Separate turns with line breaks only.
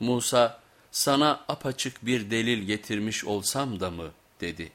Musa sana apaçık bir delil getirmiş olsam da mı dedi.